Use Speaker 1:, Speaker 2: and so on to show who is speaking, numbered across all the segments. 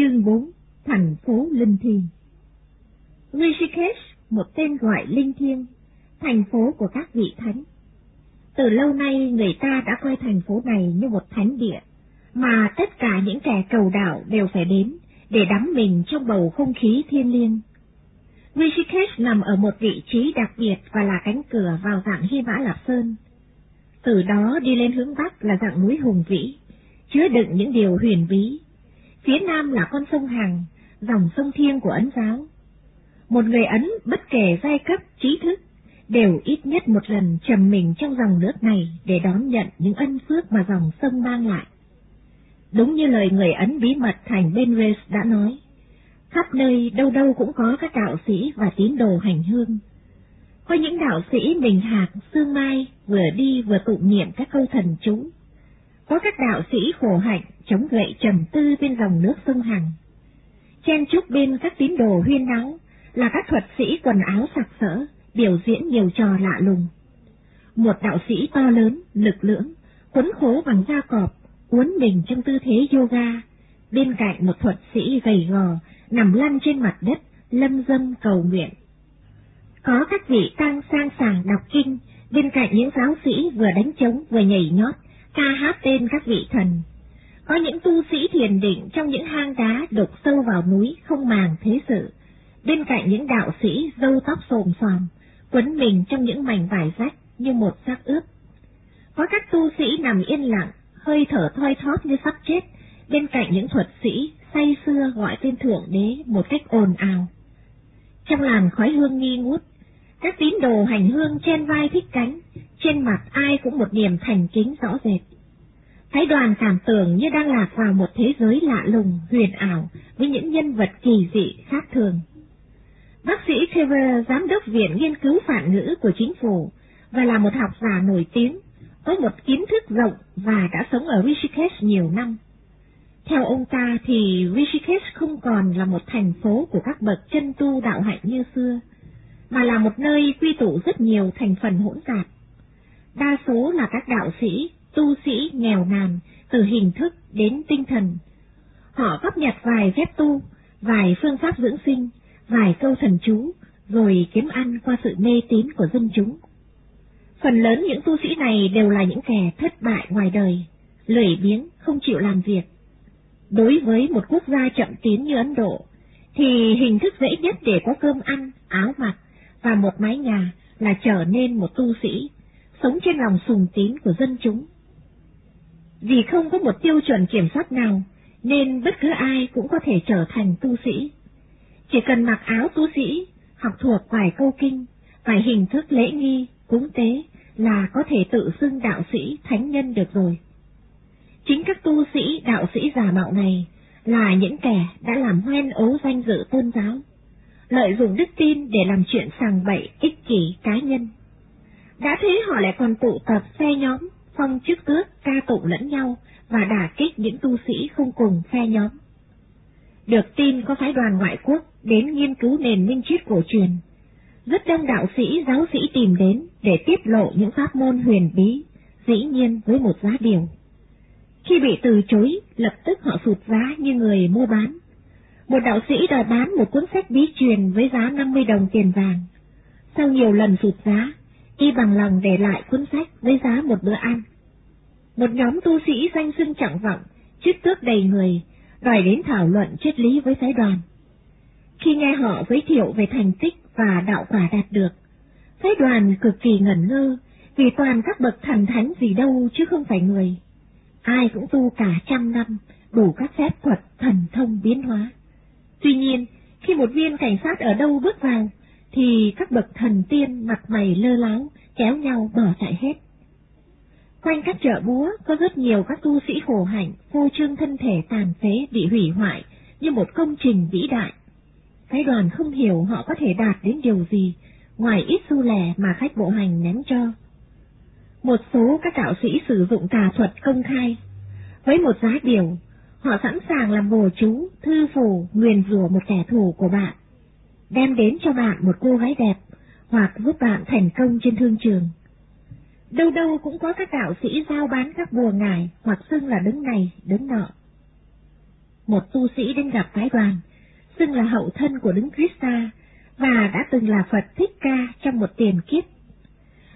Speaker 1: Chương 4 Thành phố Linh Thiêng Rishikesh, một tên gọi linh thiêng, thành phố của các vị thánh. Từ lâu nay người ta đã coi thành phố này như một thánh địa, mà tất cả những kẻ cầu đạo đều phải đến để đắm mình trong bầu không khí thiên liêng. Rishikesh nằm ở một vị trí đặc biệt và là cánh cửa vào dạng Hy Mã Lạp Sơn. Từ đó đi lên hướng Bắc là dạng núi hùng vĩ, chứa đựng những điều huyền bí. Phía Nam là con sông Hằng, dòng sông thiêng của Ấn giáo. Một người Ấn bất kể giai cấp, trí thức, đều ít nhất một lần trầm mình trong dòng nước này để đón nhận những ân phước mà dòng sông mang lại. Đúng như lời người Ấn bí mật thành Benres đã nói, khắp nơi đâu đâu cũng có các đạo sĩ và tín đồ hành hương. Có những đạo sĩ mình hạc, sương mai, vừa đi vừa tụng niệm các câu thần chú. Có các đạo sĩ khổ hạnh, chống gậy trầm tư bên dòng nước sông Hằng. Chen chúc bên các tín đồ huyên náo là các thuật sĩ quần áo sặc sỡ, biểu diễn nhiều trò lạ lùng. Một đạo sĩ to lớn, lực lưỡng, quấn khố bằng da cọp, uốn mình trong tư thế yoga, bên cạnh một thuật sĩ gầy gò, nằm lăn trên mặt đất, lâm dâm cầu nguyện. Có các vị tăng sang sàng đọc kinh, bên cạnh những giáo sĩ vừa đánh trống vừa nhảy nhót, ca hát tên các vị thần. Có những tu sĩ thiền định trong những hang đá đục sâu vào núi không màng thế sự, bên cạnh những đạo sĩ dâu tóc xồm xoàm, quấn mình trong những mảnh vải rách như một xác ướp. Có các tu sĩ nằm yên lặng, hơi thở thoi thóp như sắp chết, bên cạnh những thuật sĩ say xưa gọi tên thượng đế một cách ồn ào. Trong làn khói hương nghi ngút, các tín đồ hành hương trên vai thích cánh, trên mặt ai cũng một niềm thành kính rõ rệt. Thái đoàn cảm tưởng như đang lạc vào một thế giới lạ lùng, huyền ảo, với những nhân vật kỳ dị khác thường. Bác sĩ Trevor, giám đốc viện nghiên cứu phản ngữ của chính phủ, và là một học giả nổi tiếng, có một kiến thức rộng và đã sống ở Rishikesh nhiều năm. Theo ông ta thì Rishikesh không còn là một thành phố của các bậc chân tu đạo hạnh như xưa, mà là một nơi quy tụ rất nhiều thành phần hỗn tạp. Đa số là các đạo sĩ, tu sĩ nghèo nàn, từ hình thức đến tinh thần. Họ góp nhặt vài phép tu, vài phương pháp dưỡng sinh, vài câu thần chú, rồi kiếm ăn qua sự mê tín của dân chúng. Phần lớn những tu sĩ này đều là những kẻ thất bại ngoài đời, lười biếng, không chịu làm việc. Đối với một quốc gia chậm tiến như Ấn Độ, thì hình thức dễ nhất để có cơm ăn, áo mặc và một mái nhà là trở nên một tu sĩ, sống trên lòng sùng tín của dân chúng. Vì không có một tiêu chuẩn kiểm soát nào, nên bất cứ ai cũng có thể trở thành tu sĩ. Chỉ cần mặc áo tu sĩ, học thuộc vài câu kinh, vài hình thức lễ nghi, cúng tế là có thể tự xưng đạo sĩ thánh nhân được rồi. Chính các tu sĩ đạo sĩ giả mạo này là những kẻ đã làm hoen ấu danh dự tôn giáo, lợi dụng đức tin để làm chuyện sàng bậy ích kỷ cá nhân. Đã thế họ lại còn tụ tập phe nhóm, phong chức tước, ca tụng lẫn nhau và đả kích những tu sĩ không cùng phe nhóm. Được tin có phái đoàn ngoại quốc đến nghiên cứu nền minh triết cổ truyền. Rất đông đạo sĩ, giáo sĩ tìm đến để tiết lộ những pháp môn huyền bí, dĩ nhiên với một giá điều. Khi bị từ chối, lập tức họ sụt giá như người mua bán. Một đạo sĩ đòi bán một cuốn sách bí truyền với giá 50 đồng tiền vàng. Sau nhiều lần sụt giá, y bằng lòng để lại cuốn sách với giá một bữa ăn. Một nhóm tu sĩ danh xưng trọng vọng, chức tước đầy người, đòi đến thảo luận triết lý với phái đoàn. Khi nghe họ giới thiệu về thành tích và đạo quả đạt được, phái đoàn cực kỳ ngẩn ngơ, vì toàn các bậc thần thánh gì đâu chứ không phải người. Ai cũng tu cả trăm năm, đủ các phép thuật thần thông biến hóa. Tuy nhiên, khi một viên cảnh sát ở đâu bước vào, thì các bậc thần tiên mặt mày lơ láo, kéo nhau bỏ chạy hết. Quanh các chợ búa có rất nhiều các tu sĩ khổ hạnh, phô trương thân thể tàn phế bị hủy hoại như một công trình vĩ đại. Phái đoàn không hiểu họ có thể đạt đến điều gì, ngoài ít xu lẻ mà khách bộ hành ném cho. Một số các đạo sĩ sử dụng tà thuật công khai. Với một giá điều, họ sẵn sàng làm bồ chú, thư phù, nguyền rủa một kẻ thù của bạn, đem đến cho bạn một cô gái đẹp, hoặc giúp bạn thành công trên thương trường. Đâu đâu cũng có các đạo sĩ giao bán các bùa ngải hoặc xưng là đứng này, đứng nọ. một tu sĩ đến gặp phái đoàn, xưng là hậu thân của Đức Krista và đã từng là Phật Thích Ca trong một tiền kiếp.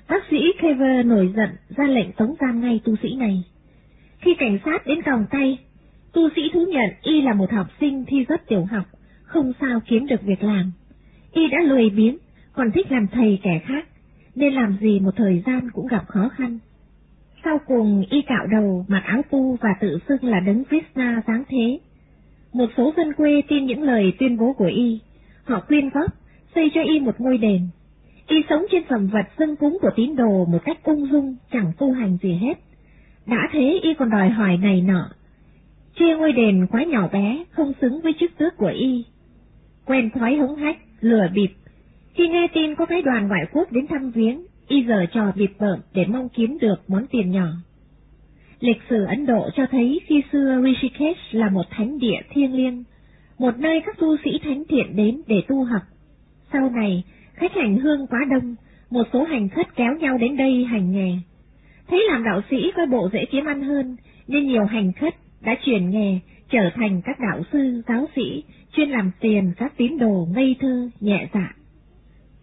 Speaker 1: Bác sĩ Kever nổi giận ra lệnh tống giam ngay tu sĩ này. Khi cảnh sát đến còng tay, tu sĩ thú nhận y là một học sinh thi rất tiểu học, không sao kiếm được việc làm. Y đã lười biếng, còn thích làm thầy kẻ khác, nên làm gì một thời gian cũng gặp khó khăn. Sau cùng y cạo đầu, mặc áo tu và tự xưng là đấng Krishna sáng thế. Một số dân quê tin những lời tuyên bố của y, họ quyên góp, xây cho y một ngôi đền. Y sống trên phẩm vật dân cúng của tín đồ một cách ung dung, chẳng tu hành gì hết. Đã thế y còn đòi hỏi này nọ. Chia ngôi đền quá nhỏ bé, không xứng với chức tước của y. Quen thói hống hách, lừa bịp. Khi nghe tin có phái đoàn ngoại quốc đến thăm viếng, y giờ trò bịp bợm để mong kiếm được món tiền nhỏ. Lịch sử Ấn Độ cho thấy khi xưa Rishikesh là một thánh địa thiêng liêng, một nơi các tu sĩ thánh thiện đến để tu học. Sau này, khách hành hương quá đông, một số hành khất kéo nhau đến đây hành nghề. Thấy làm đạo sĩ coi bộ dễ kiếm ăn hơn, nên nhiều hành khất đã chuyển nghề trở thành các đạo sư, giáo sĩ, chuyên làm tiền các tín đồ ngây thơ, nhẹ dạ.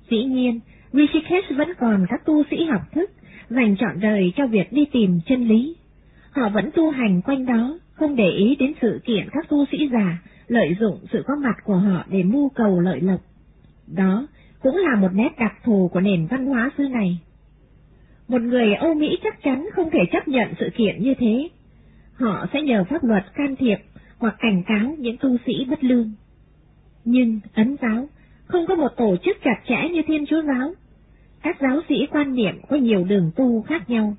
Speaker 1: Dĩ nhiên, Rishikesh vẫn còn các tu sĩ học thức, dành trọn đời cho việc đi tìm chân lý. Họ vẫn tu hành quanh đó, không để ý đến sự kiện các tu sĩ già lợi dụng sự có mặt của họ để mưu cầu lợi lộc. Đó cũng là một nét đặc thù của nền văn hóa xứ này. Một người Âu Mỹ chắc chắn không thể chấp nhận sự kiện như thế. Họ sẽ nhờ pháp luật can thiệp hoặc cảnh cáo những tu sĩ bất lương. Nhưng Ấn giáo không có một tổ chức chặt chẽ như Thiên Chúa giáo. Các giáo sĩ quan niệm có nhiều đường tu khác nhau.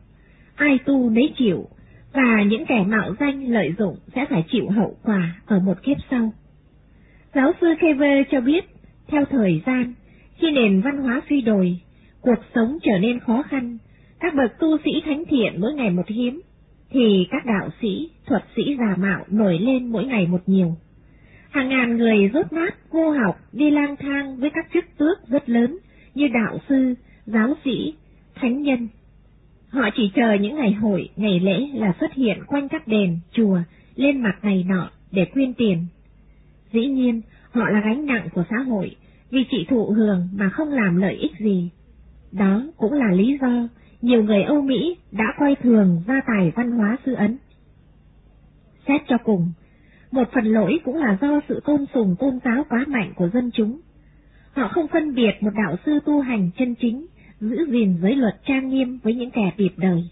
Speaker 1: Ai tu nấy chịu, và những kẻ mạo danh lợi dụng sẽ phải chịu hậu quả ở một kiếp sau. Giáo sư Kever cho biết, theo thời gian, khi nền văn hóa suy đồi, cuộc sống trở nên khó khăn, các bậc tu sĩ thánh thiện mỗi ngày một hiếm, thì các đạo sĩ, thuật sĩ giả mạo nổi lên mỗi ngày một nhiều. Hàng ngàn người rốt nát, vô học, đi lang thang với các chức tước rất lớn như đạo sư, giáo sĩ, thánh nhân. Họ chỉ chờ những ngày hội, ngày lễ là xuất hiện quanh các đền, chùa, lên mặt này nọ để quyên tiền. Dĩ nhiên, họ là gánh nặng của xã hội, vì chỉ thụ hưởng mà không làm lợi ích gì. Đó cũng là lý do nhiều người Âu Mỹ đã coi thường gia tài văn hóa sư Ấn. Xét cho cùng, một phần lỗi cũng là do sự tôn sùng tôn giáo quá mạnh của dân chúng. Họ không phân biệt một đạo sư tu hành chân chính, giữ gìn giới luật trang nghiêm với những kẻ bịp đời.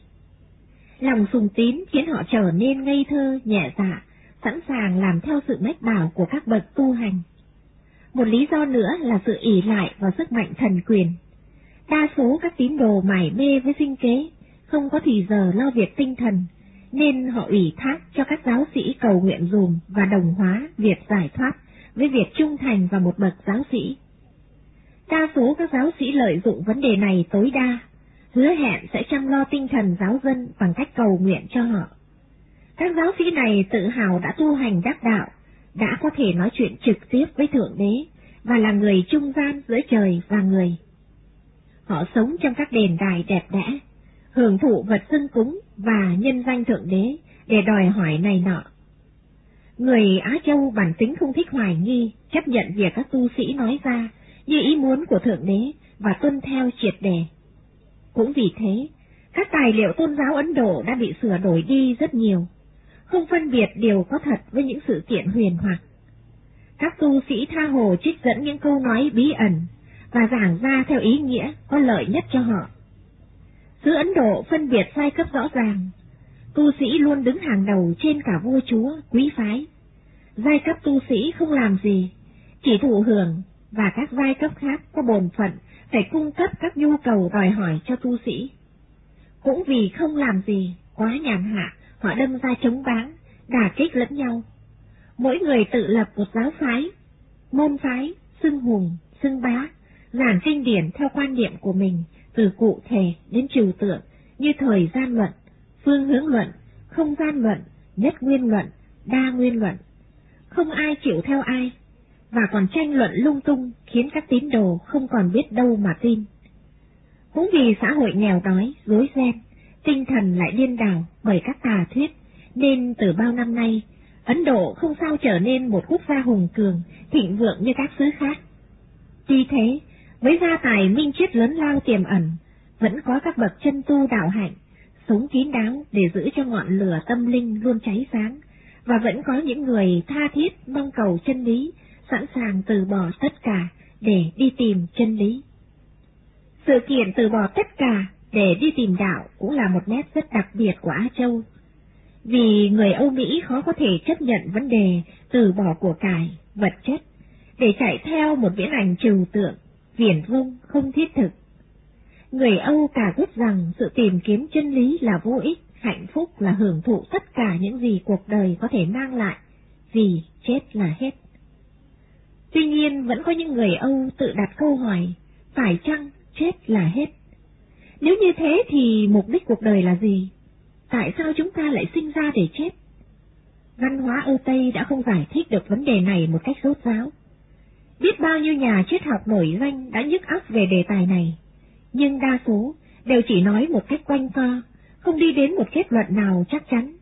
Speaker 1: Lòng sùng tín khiến họ trở nên ngây thơ, nhẹ dạ, sẵn sàng làm theo sự mách bảo của các bậc tu hành. Một lý do nữa là sự ỷ lại vào sức mạnh thần quyền. Đa số các tín đồ mải mê với sinh kế, không có thì giờ lo việc tinh thần, nên họ ủy thác cho các giáo sĩ cầu nguyện dùm và đồng hóa việc giải thoát với việc trung thành vào một bậc giáo sĩ. Đa số các giáo sĩ lợi dụng vấn đề này tối đa, hứa hẹn sẽ chăm lo tinh thần giáo dân bằng cách cầu nguyện cho họ. Các giáo sĩ này tự hào đã tu hành đắc đạo, đã có thể nói chuyện trực tiếp với Thượng Đế và là người trung gian giữa trời và người. Họ sống trong các đền đài đẹp đẽ, hưởng thụ vật dân cúng và nhân danh Thượng Đế để đòi hỏi này nọ. Người Á Châu bản tính không thích hoài nghi, chấp nhận việc các tu sĩ nói ra như ý muốn của Thượng Đế và tuân theo triệt đề. Cũng vì thế, các tài liệu tôn giáo Ấn Độ đã bị sửa đổi đi rất nhiều, không phân biệt điều có thật với những sự kiện huyền hoặc. Các tu sĩ tha hồ trích dẫn những câu nói bí ẩn và giảng ra theo ý nghĩa có lợi nhất cho họ. Xứ Ấn Độ phân biệt giai cấp rõ ràng, tu sĩ luôn đứng hàng đầu trên cả vua chúa, quý phái. Giai cấp tu sĩ không làm gì, chỉ thụ hưởng và các giai cấp khác có bổn phận phải cung cấp các nhu cầu đòi hỏi cho tu sĩ. Cũng vì không làm gì, quá nhàn hạ, họ đâm ra chống bán, đả kích lẫn nhau. Mỗi người tự lập một giáo phái, môn phái, xưng hùng, xưng bá, giảng kinh điển theo quan niệm của mình, từ cụ thể đến trừu tượng, như thời gian luận, phương hướng luận, không gian luận, nhất nguyên luận, đa nguyên luận. Không ai chịu theo ai, và còn tranh luận lung tung khiến các tín đồ không còn biết đâu mà tin. Cũng vì xã hội nghèo đói, rối ren, tinh thần lại điên đảo bởi các tà thuyết, nên từ bao năm nay, Ấn Độ không sao trở nên một quốc gia hùng cường, thịnh vượng như các xứ khác. Tuy thế, với gia tài minh triết lớn lao tiềm ẩn, vẫn có các bậc chân tu đạo hạnh, sống kín đáo để giữ cho ngọn lửa tâm linh luôn cháy sáng, và vẫn có những người tha thiết mong cầu chân lý, sẵn sàng từ bỏ tất cả để đi tìm chân lý. Sự kiện từ bỏ tất cả để đi tìm đạo cũng là một nét rất đặc biệt của Á Châu. Vì người Âu Mỹ khó có thể chấp nhận vấn đề từ bỏ của cải, vật chất, để chạy theo một viễn ảnh trừu tượng, viển vông, không thiết thực. Người Âu cả biết rằng sự tìm kiếm chân lý là vô ích, hạnh phúc là hưởng thụ tất cả những gì cuộc đời có thể mang lại, vì chết là hết. Tuy nhiên vẫn có những người Âu tự đặt câu hỏi, phải chăng chết là hết? Nếu như thế thì mục đích cuộc đời là gì? Tại sao chúng ta lại sinh ra để chết? Văn hóa Âu Tây đã không giải thích được vấn đề này một cách rốt ráo. Biết bao nhiêu nhà triết học nổi danh đã nhức óc về đề tài này, nhưng đa số đều chỉ nói một cách quanh co, không đi đến một kết luận nào chắc chắn.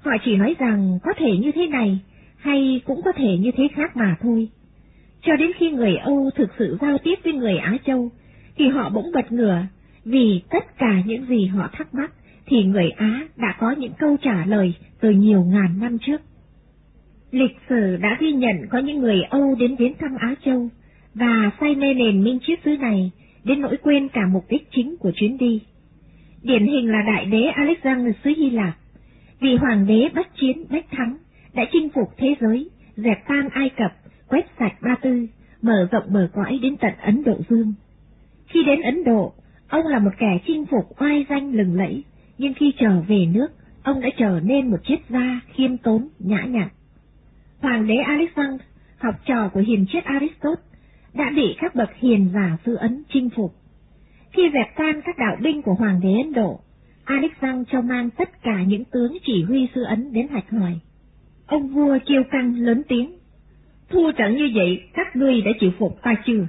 Speaker 1: Họ chỉ nói rằng có thể như thế này, hay cũng có thể như thế khác mà thôi. Cho đến khi người Âu thực sự giao tiếp với người Á Châu, thì họ bỗng bật ngửa, vì tất cả những gì họ thắc mắc thì người Á đã có những câu trả lời từ nhiều ngàn năm trước. Lịch sử đã ghi nhận có những người Âu đến viếng thăm Á Châu và say mê nền minh chiếc xứ này đến nỗi quên cả mục đích chính của chuyến đi. Điển hình là đại đế Alexander xứ Hy Lạp, vì hoàng đế bách chiến bách thắng đã chinh phục thế giới, dẹp tan Ai Cập, quét sạch Ba Tư, mở rộng bờ cõi đến tận Ấn Độ Dương. Khi đến Ấn Độ, ông là một kẻ chinh phục oai danh lừng lẫy, nhưng khi trở về nước, ông đã trở nên một triết gia khiêm tốn, nhã nhặn. Hoàng đế Alexander, học trò của hiền triết Aristotle, đã bị các bậc hiền giả xứ Ấn chinh phục. Khi dẹp tan các đạo binh của Hoàng đế Ấn Độ, Alexander cho mang tất cả những tướng chỉ huy sư Ấn đến hạch hỏi. Ông vua kêu căng lớn tiếng. Thua trận như vậy, các ngươi đã chịu phục ta chưa?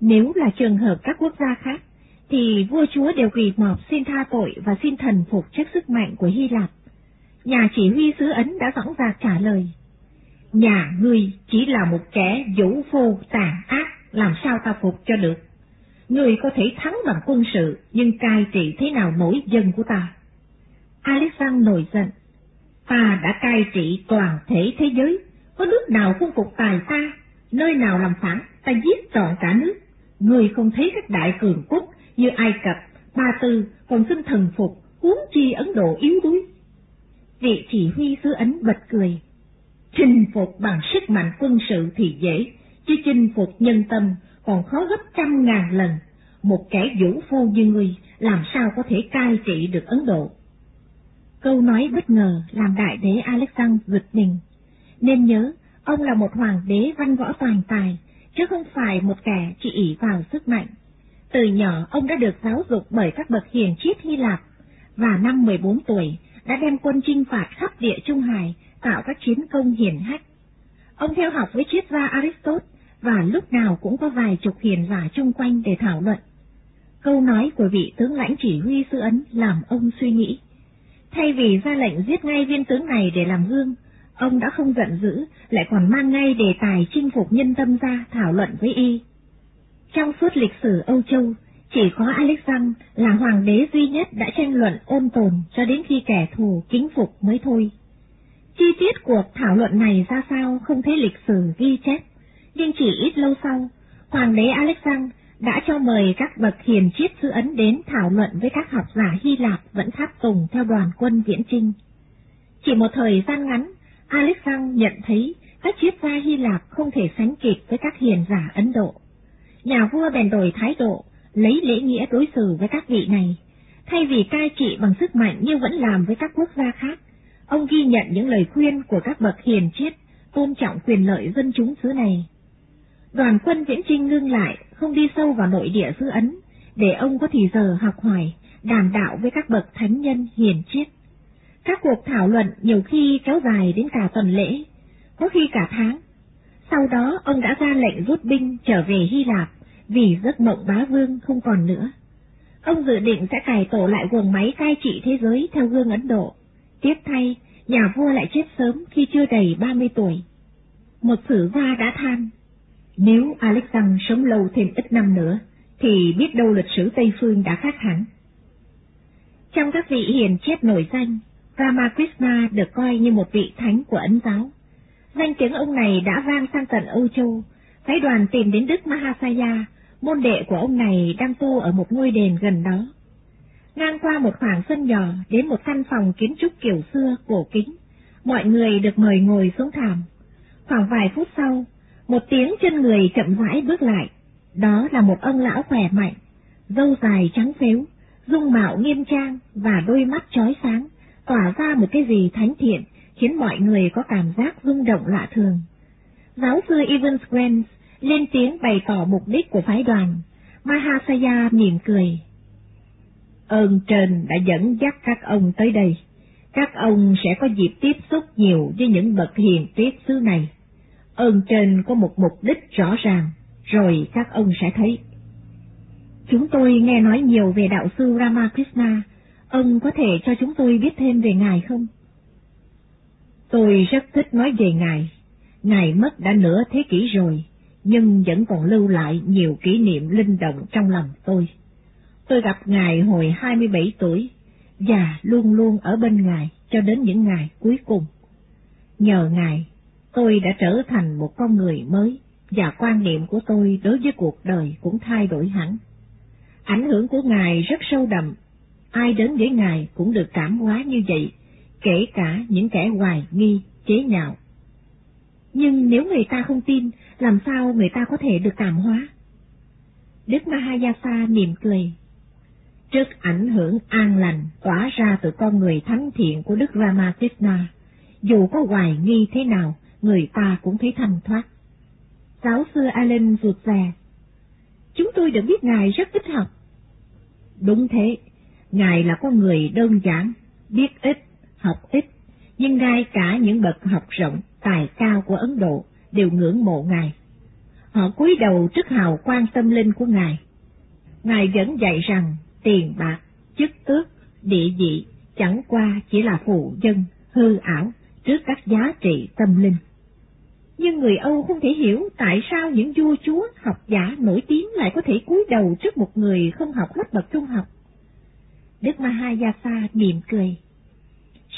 Speaker 1: Nếu là trường hợp các quốc gia khác, thì vua chúa đều quỳ mọp xin tha tội và xin thần phục trước sức mạnh của Hy Lạp. Nhà chỉ huy sứ Ấn đã dõng dạc trả lời. Nhà ngươi chỉ là một kẻ vũ phu tàn ác, làm sao ta phục cho được? Ngươi có thể thắng bằng quân sự, nhưng cai trị thế nào mỗi dân của ta? Alexander nổi giận. Ta đã cai trị toàn thể thế giới, có nước nào không phục tài ta, nơi nào làm phản, ta giết trọn cả nước. Ngươi không thấy các đại cường quốc như Ai Cập, Ba Tư còn xin thần phục, huống chi Ấn Độ yếu đuối. Vị chỉ huy sứ Ấn bật cười. Chinh phục bằng sức mạnh quân sự thì dễ, chứ chinh phục nhân tâm còn khó gấp trăm ngàn lần. Một kẻ vũ phu như ngươi làm sao có thể cai trị được Ấn Độ? Câu nói bất ngờ làm đại đế Alexander giật mình. Nên nhớ, ông là một hoàng đế văn võ toàn tài, chứ không phải một kẻ chỉ ỷ vào sức mạnh. Từ nhỏ ông đã được giáo dục bởi các bậc hiền triết Hy Lạp, và năm 14 tuổi đã đem quân chinh phạt khắp địa Trung Hải, tạo các chiến công hiển hách. Ông theo học với triết gia Aristotle, và lúc nào cũng có vài chục hiền giả chung quanh để thảo luận. Câu nói của vị tướng lãnh chỉ huy sư ấn làm ông suy nghĩ. Thay vì ra lệnh giết ngay viên tướng này để làm gương, ông đã không giận dữ, lại còn mang ngay đề tài chinh phục nhân tâm ra thảo luận với y. Trong suốt lịch sử Âu Châu, chỉ có Alexander là hoàng đế duy nhất đã tranh luận ôn tồn cho đến khi kẻ thù kính phục mới thôi. Chi tiết cuộc thảo luận này ra sao không thấy lịch sử ghi chép, nhưng chỉ ít lâu sau, hoàng đế Alexander đã cho mời các bậc hiền triết sư Ấn đến thảo luận với các học giả Hy Lạp vẫn tháp tùng theo đoàn quân viễn trinh. Chỉ một thời gian ngắn, Alexander nhận thấy các triết gia Hy Lạp không thể sánh kịp với các hiền giả Ấn Độ nhà vua bèn đổi thái độ, lấy lễ nghĩa đối xử với các vị này. Thay vì cai trị bằng sức mạnh như vẫn làm với các quốc gia khác, ông ghi nhận những lời khuyên của các bậc hiền triết, tôn trọng quyền lợi dân chúng xứ này. Đoàn quân viễn trinh ngưng lại, không đi sâu vào nội địa xứ Ấn, để ông có thì giờ học hỏi, đàm đạo với các bậc thánh nhân hiền triết. Các cuộc thảo luận nhiều khi kéo dài đến cả tuần lễ, có khi cả tháng, sau đó ông đã ra lệnh rút binh trở về Hy Lạp vì giấc mộng bá vương không còn nữa. Ông dự định sẽ cải tổ lại quần máy cai trị thế giới theo gương Ấn Độ. Tiếp thay, nhà vua lại chết sớm khi chưa đầy ba mươi tuổi. Một sử gia đã than, nếu Alexander sống lâu thêm ít năm nữa, thì biết đâu lịch sử Tây Phương đã khác hẳn. Trong các vị hiền chết nổi danh, Ramakrishna được coi như một vị thánh của Ấn giáo. Danh tiếng ông này đã vang sang tận Âu Châu, phái đoàn tìm đến Đức Mahasaya, môn đệ của ông này đang tu ở một ngôi đền gần đó. Ngang qua một khoảng sân nhỏ đến một căn phòng kiến trúc kiểu xưa, cổ kính, mọi người được mời ngồi xuống thảm. Khoảng vài phút sau, một tiếng chân người chậm rãi bước lại, đó là một ông lão khỏe mạnh, dâu dài trắng phếu, dung mạo nghiêm trang và đôi mắt chói sáng, tỏa ra một cái gì thánh thiện, khiến mọi người có cảm giác rung động lạ thường. Giáo sư Evans Grant lên tiếng bày tỏ mục đích của phái đoàn. Mahasaya mỉm cười. Ơn trên đã dẫn dắt các ông tới đây. Các ông sẽ có dịp tiếp xúc nhiều với những bậc hiền triết xứ này. Ơn trên có một mục đích rõ ràng, rồi các ông sẽ thấy. Chúng tôi nghe nói nhiều về đạo sư Ramakrishna, ông có thể cho chúng tôi biết thêm về Ngài không? Tôi rất thích nói về Ngài. Ngài mất đã nửa thế kỷ rồi, nhưng vẫn còn lưu lại nhiều kỷ niệm linh động trong lòng tôi. Tôi gặp Ngài hồi 27 tuổi, và luôn luôn ở bên Ngài cho đến những ngày cuối cùng. Nhờ Ngài, tôi đã trở thành một con người mới, và quan niệm của tôi đối với cuộc đời cũng thay đổi hẳn. Ảnh hưởng của Ngài rất sâu đậm, ai đến với Ngài cũng được cảm hóa như vậy, kể cả những kẻ hoài nghi, chế nhạo. Nhưng nếu người ta không tin, làm sao người ta có thể được cảm hóa? Đức Mahayasa mỉm cười. Trước ảnh hưởng an lành tỏa ra từ con người thánh thiện của Đức Ramakrishna, dù có hoài nghi thế nào, người ta cũng thấy thanh thoát. Giáo sư Allen rụt rè. Chúng tôi được biết Ngài rất ít học. Đúng thế, Ngài là con người đơn giản, biết ít, học ít, nhưng ngay cả những bậc học rộng, tài cao của Ấn Độ đều ngưỡng mộ Ngài. Họ cúi đầu trước hào quang tâm linh của Ngài. Ngài vẫn dạy rằng tiền bạc, chức tước, địa vị chẳng qua chỉ là phụ dân, hư ảo trước các giá trị tâm linh. Nhưng người Âu không thể hiểu tại sao những vua chúa học giả nổi tiếng lại có thể cúi đầu trước một người không học hết bậc trung học. Đức Mahayasa mỉm cười.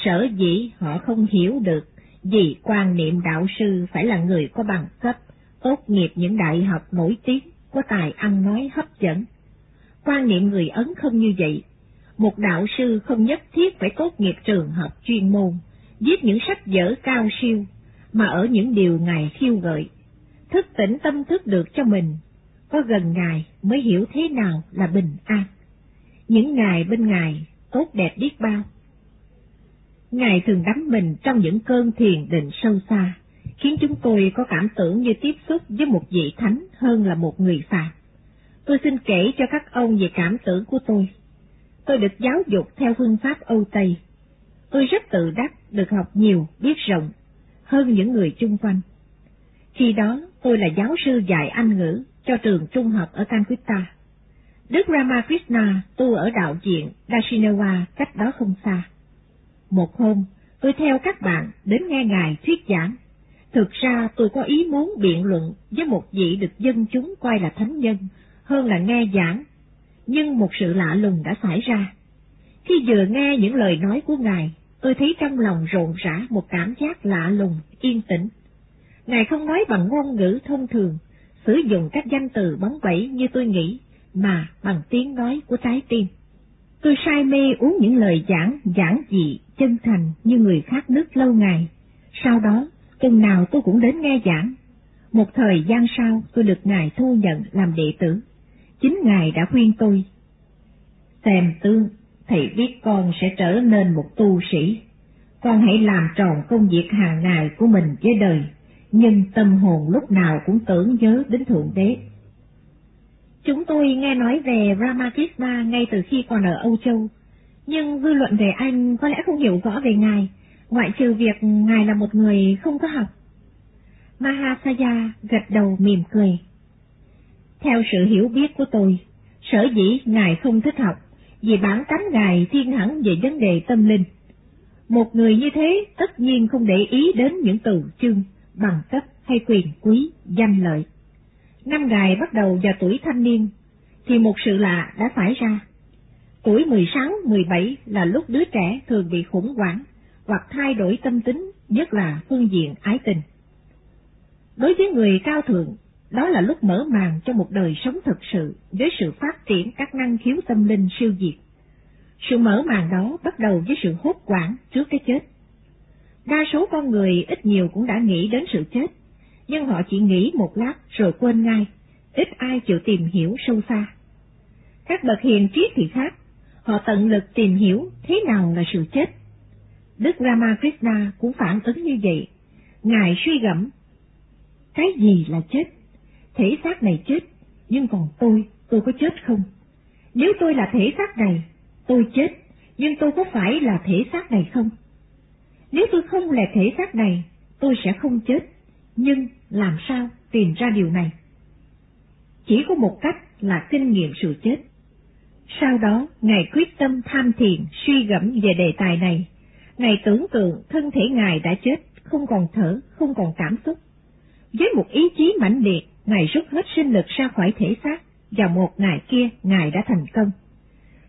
Speaker 1: Sở dĩ họ không hiểu được vì quan niệm đạo sư phải là người có bằng cấp, tốt nghiệp những đại học nổi tiếng, có tài ăn nói hấp dẫn. Quan niệm người Ấn không như vậy. Một đạo sư không nhất thiết phải tốt nghiệp trường hợp chuyên môn, viết những sách vở cao siêu, mà ở những điều Ngài khiêu gợi, thức tỉnh tâm thức được cho mình, có gần Ngài mới hiểu thế nào là bình an. Những ngày bên Ngài tốt đẹp biết bao. Ngài thường đắm mình trong những cơn thiền định sâu xa, khiến chúng tôi có cảm tưởng như tiếp xúc với một vị thánh hơn là một người phàm. Tôi xin kể cho các ông về cảm tưởng của tôi. Tôi được giáo dục theo phương pháp Âu Tây. Tôi rất tự đắc được học nhiều, biết rộng, hơn những người chung quanh. Khi đó, tôi là giáo sư dạy Anh ngữ cho trường trung học ở Calcutta. Đức Ramakrishna tu ở đạo viện Dashinawa cách đó không xa. Một hôm, tôi theo các bạn đến nghe Ngài thuyết giảng. Thực ra tôi có ý muốn biện luận với một vị được dân chúng coi là thánh nhân, hơn là nghe giảng. Nhưng một sự lạ lùng đã xảy ra. Khi vừa nghe những lời nói của Ngài, tôi thấy trong lòng rộn rã một cảm giác lạ lùng, yên tĩnh. Ngài không nói bằng ngôn ngữ thông thường, sử dụng các danh từ bóng bẩy như tôi nghĩ, mà bằng tiếng nói của trái tim. Tôi say mê uống những lời giảng, giảng dị, chân thành như người khác nước lâu ngày. Sau đó, tuần nào tôi cũng đến nghe giảng. Một thời gian sau, tôi được Ngài thu nhận làm đệ tử. Chính Ngài đã khuyên tôi. Xem tương, thầy biết con sẽ trở nên một tu sĩ. Con hãy làm tròn công việc hàng ngày của mình với đời, nhưng tâm hồn lúc nào cũng tưởng nhớ đến Thượng Đế. Chúng tôi nghe nói về Ramakrishna ngay từ khi còn ở Âu Châu, nhưng dư luận về anh có lẽ không hiểu rõ về Ngài, ngoại trừ việc Ngài là một người không có học. Mahasaya gật đầu mỉm cười. Theo sự hiểu biết của tôi, sở dĩ Ngài không thích học vì bản tánh Ngài thiên hẳn về vấn đề tâm linh. Một người như thế tất nhiên không để ý đến những từ chương, bằng cấp hay quyền quý, danh lợi. Năm ngài bắt đầu vào tuổi thanh niên, thì một sự lạ đã xảy ra. Tuổi 16, 17 là lúc đứa trẻ thường bị khủng hoảng hoặc thay đổi tâm tính, nhất là phương diện ái tình. Đối với người cao thượng, đó là lúc mở màn cho một đời sống thực sự với sự phát triển các năng khiếu tâm linh siêu diệt. Sự mở màn đó bắt đầu với sự hốt hoảng trước cái chết. Đa số con người ít nhiều cũng đã nghĩ đến sự chết, nhưng họ chỉ nghĩ một lát rồi quên ngay, ít ai chịu tìm hiểu sâu xa. Các bậc hiền triết thì khác, họ tận lực tìm hiểu thế nào là sự chết. Đức Ramakrishna cũng phản ứng như vậy, Ngài suy gẫm, cái gì là chết? Thể xác này chết, nhưng còn tôi, tôi có chết không? Nếu tôi là thể xác này, tôi chết, nhưng tôi có phải là thể xác này không? Nếu tôi không là thể xác này, tôi sẽ không chết, nhưng làm sao tìm ra điều này? Chỉ có một cách là kinh nghiệm sự chết. Sau đó, Ngài quyết tâm tham thiền, suy gẫm về đề tài này. Ngài tưởng tượng thân thể Ngài đã chết, không còn thở, không còn cảm xúc. Với một ý chí mãnh liệt, Ngài rút hết sinh lực ra khỏi thể xác, và một ngày kia Ngài đã thành công.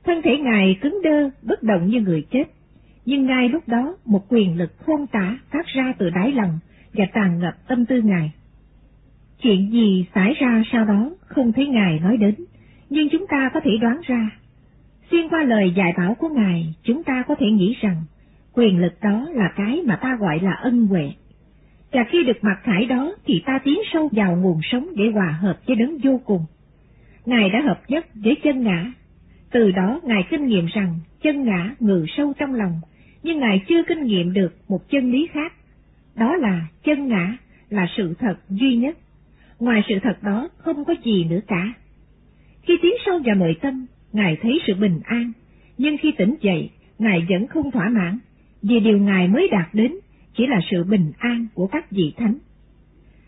Speaker 1: Thân thể Ngài cứng đơ, bất động như người chết, nhưng ngay lúc đó một quyền lực khôn tả phát ra từ đáy lòng và tràn ngập tâm tư Ngài. Chuyện gì xảy ra sau đó không thấy Ngài nói đến, nhưng chúng ta có thể đoán ra. Xuyên qua lời dạy bảo của Ngài, chúng ta có thể nghĩ rằng quyền lực đó là cái mà ta gọi là ân huệ. Và khi được mặc khải đó thì ta tiến sâu vào nguồn sống để hòa hợp với đấng vô cùng. Ngài đã hợp nhất với chân ngã. Từ đó Ngài kinh nghiệm rằng chân ngã ngự sâu trong lòng, nhưng Ngài chưa kinh nghiệm được một chân lý khác. Đó là chân ngã là sự thật duy nhất. Ngoài sự thật đó không có gì nữa cả. Khi tiến sâu vào nội tâm, Ngài thấy sự bình an, nhưng khi tỉnh dậy, Ngài vẫn không thỏa mãn, vì điều Ngài mới đạt đến chỉ là sự bình an của các vị thánh.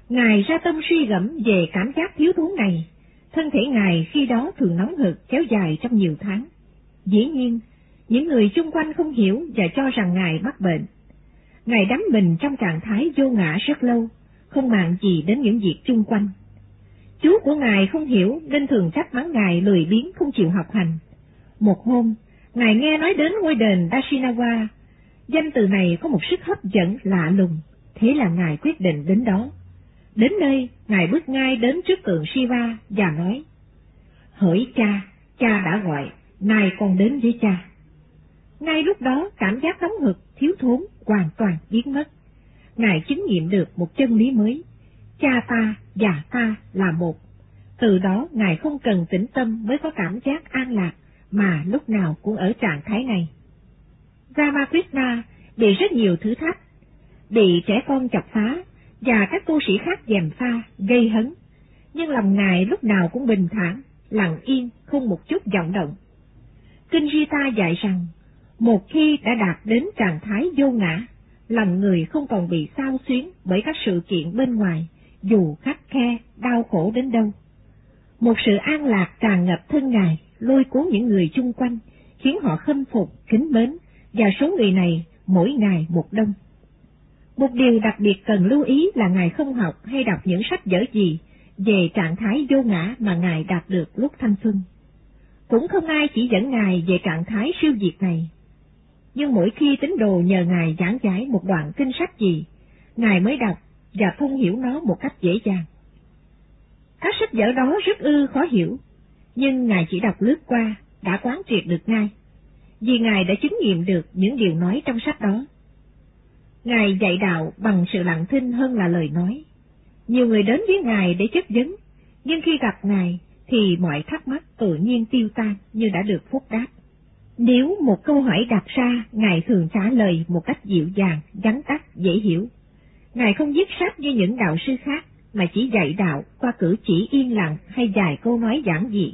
Speaker 1: Ngài ra tâm suy gẫm về cảm giác thiếu thốn này, thân thể Ngài khi đó thường nóng hực kéo dài trong nhiều tháng. Dĩ nhiên, những người chung quanh không hiểu và cho rằng Ngài mắc bệnh. Ngài đắm mình trong trạng thái vô ngã rất lâu, không màng gì đến những việc chung quanh. Chú của Ngài không hiểu nên thường trách mắng Ngài lười biếng không chịu học hành. Một hôm, Ngài nghe nói đến ngôi đền Dashinawa Danh từ này có một sức hấp dẫn lạ lùng, thế là Ngài quyết định đến đó. Đến nơi, Ngài bước ngay đến trước tượng Shiva và nói, Hỡi cha, cha đã gọi, nay con đến với cha. Ngay lúc đó, cảm giác nóng ngực, thiếu thốn hoàn toàn biến mất. Ngài chứng nghiệm được một chân lý mới, cha ta và ta là một. Từ đó, Ngài không cần tĩnh tâm mới có cảm giác an lạc, mà lúc nào cũng ở trạng thái này. Ramakrishna bị rất nhiều thử thách, bị trẻ con chọc phá và các tu sĩ khác dèm pha, gây hấn, nhưng lòng Ngài lúc nào cũng bình thản, lặng yên, không một chút vọng động. Kinh Gita dạy rằng, một khi đã đạt đến trạng thái vô ngã, lòng người không còn bị sao xuyến bởi các sự kiện bên ngoài, dù khắc khe, đau khổ đến đâu. Một sự an lạc tràn ngập thân Ngài, lôi cuốn những người chung quanh, khiến họ khâm phục, kính mến, và số người này mỗi ngày một đông. Một điều đặc biệt cần lưu ý là Ngài không học hay đọc những sách vở gì về trạng thái vô ngã mà Ngài đạt được lúc thanh xuân. Cũng không ai chỉ dẫn Ngài về trạng thái siêu diệt này. Nhưng mỗi khi tín đồ nhờ Ngài giảng giải một đoạn kinh sách gì, Ngài mới đọc và thông hiểu nó một cách dễ dàng. Các sách vở đó rất ư khó hiểu, nhưng Ngài chỉ đọc lướt qua, đã quán triệt được ngay vì Ngài đã chứng nghiệm được những điều nói trong sách đó. Ngài dạy đạo bằng sự lặng thinh hơn là lời nói. Nhiều người đến với Ngài để chất vấn, nhưng khi gặp Ngài thì mọi thắc mắc tự nhiên tiêu tan như đã được phúc đáp. Nếu một câu hỏi đặt ra, Ngài thường trả lời một cách dịu dàng, gắn tắt, dễ hiểu. Ngài không viết sách như những đạo sư khác, mà chỉ dạy đạo qua cử chỉ yên lặng hay dài câu nói giản dị.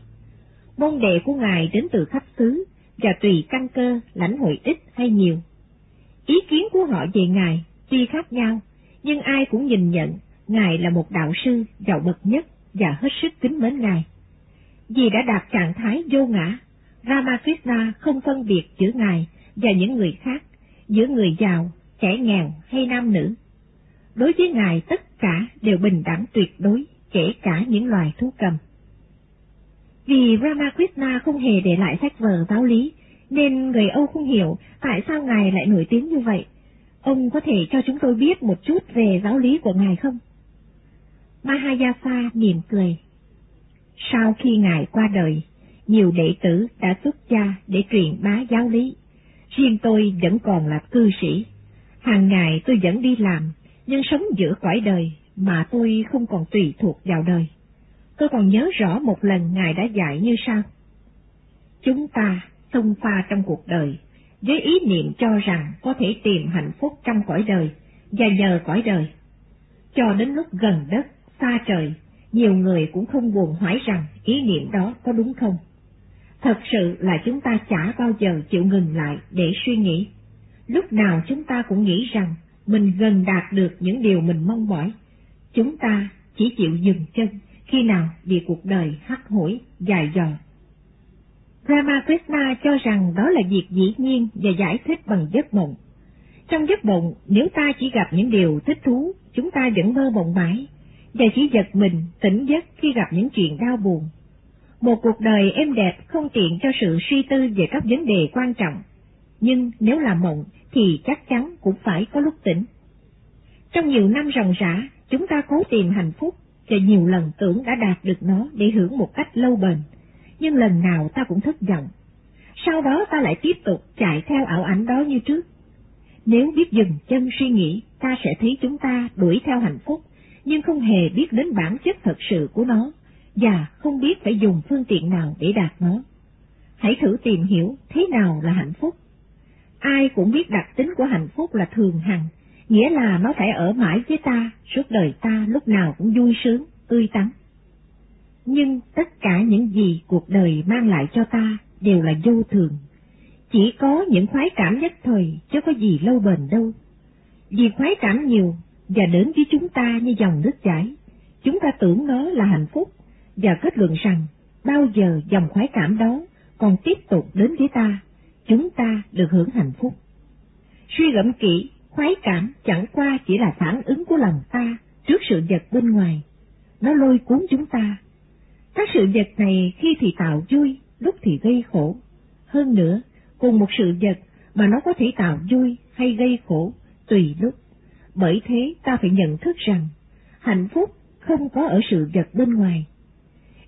Speaker 1: Môn đệ của Ngài đến từ khắp xứ, và tùy căn cơ lãnh hội ít hay nhiều. Ý kiến của họ về Ngài tuy khác nhau, nhưng ai cũng nhìn nhận Ngài là một đạo sư giàu bậc nhất và hết sức kính mến Ngài. Vì đã đạt trạng thái vô ngã, Ramakrishna không phân biệt giữa Ngài và những người khác, giữa người giàu, trẻ nghèo hay nam nữ. Đối với Ngài tất cả đều bình đẳng tuyệt đối, kể cả những loài thú cầm. Vì Ramakrishna không hề để lại sách vở giáo lý, nên người Âu không hiểu tại sao Ngài lại nổi tiếng như vậy. Ông có thể cho chúng tôi biết một chút về giáo lý của Ngài không? Mahayasa mỉm cười. Sau khi Ngài qua đời, nhiều đệ tử đã xuất gia để truyền bá giáo lý. Riêng tôi vẫn còn là cư sĩ. Hàng ngày tôi vẫn đi làm, nhưng sống giữa cõi đời mà tôi không còn tùy thuộc vào đời. Tôi còn nhớ rõ một lần Ngài đã dạy như sau. Chúng ta xông pha trong cuộc đời, với ý niệm cho rằng có thể tìm hạnh phúc trong cõi đời, và nhờ cõi đời. Cho đến lúc gần đất, xa trời, nhiều người cũng không buồn hỏi rằng ý niệm đó có đúng không. Thật sự là chúng ta chả bao giờ chịu ngừng lại để suy nghĩ. Lúc nào chúng ta cũng nghĩ rằng mình gần đạt được những điều mình mong mỏi. Chúng ta chỉ chịu dừng chân khi nào bị cuộc đời hắt hủi, dài dòng. Ramakrishna cho rằng đó là việc dĩ nhiên và giải thích bằng giấc mộng. Trong giấc mộng, nếu ta chỉ gặp những điều thích thú, chúng ta vẫn mơ mộng mãi, và chỉ giật mình, tỉnh giấc khi gặp những chuyện đau buồn. Một cuộc đời êm đẹp không tiện cho sự suy tư về các vấn đề quan trọng, nhưng nếu là mộng thì chắc chắn cũng phải có lúc tỉnh. Trong nhiều năm ròng rã, chúng ta cố tìm hạnh phúc và nhiều lần tưởng đã đạt được nó để hưởng một cách lâu bền, nhưng lần nào ta cũng thất vọng. Sau đó ta lại tiếp tục chạy theo ảo ảnh đó như trước. Nếu biết dừng chân suy nghĩ, ta sẽ thấy chúng ta đuổi theo hạnh phúc, nhưng không hề biết đến bản chất thật sự của nó, và không biết phải dùng phương tiện nào để đạt nó. Hãy thử tìm hiểu thế nào là hạnh phúc. Ai cũng biết đặc tính của hạnh phúc là thường hằng, nghĩa là nó phải ở mãi với ta, suốt đời ta lúc nào cũng vui sướng, tươi tắn. Nhưng tất cả những gì cuộc đời mang lại cho ta đều là vô thường, chỉ có những khoái cảm nhất thời chứ có gì lâu bền đâu. Vì khoái cảm nhiều và đến với chúng ta như dòng nước chảy, chúng ta tưởng nó là hạnh phúc và kết luận rằng bao giờ dòng khoái cảm đó còn tiếp tục đến với ta, chúng ta được hưởng hạnh phúc. Suy gẫm kỹ, khoái cảm chẳng qua chỉ là phản ứng của lòng ta trước sự vật bên ngoài. Nó lôi cuốn chúng ta. Các sự vật này khi thì tạo vui, lúc thì gây khổ. Hơn nữa, cùng một sự vật mà nó có thể tạo vui hay gây khổ tùy lúc. Bởi thế ta phải nhận thức rằng hạnh phúc không có ở sự vật bên ngoài.